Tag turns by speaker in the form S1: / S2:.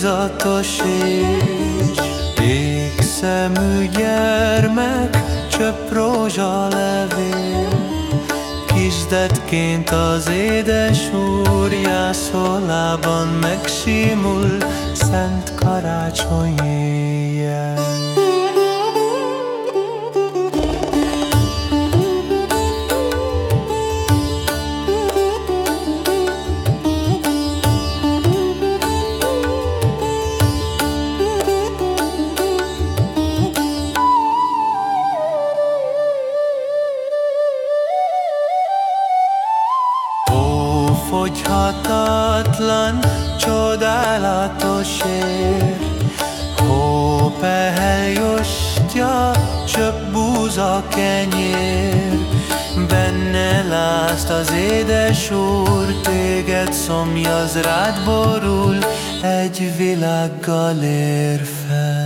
S1: Csodálatos és Égszemű gyermek Csöpp levél. Kisdetként az édes úr Jászolában megsimul Szent karácsony éjjel fogyhatatlan, csodálatos ér. Hópehelyostja, csöpp búza kenyér, Benne lázt az édes úr, téged szomjaz rád borul, egy világgal ér fel.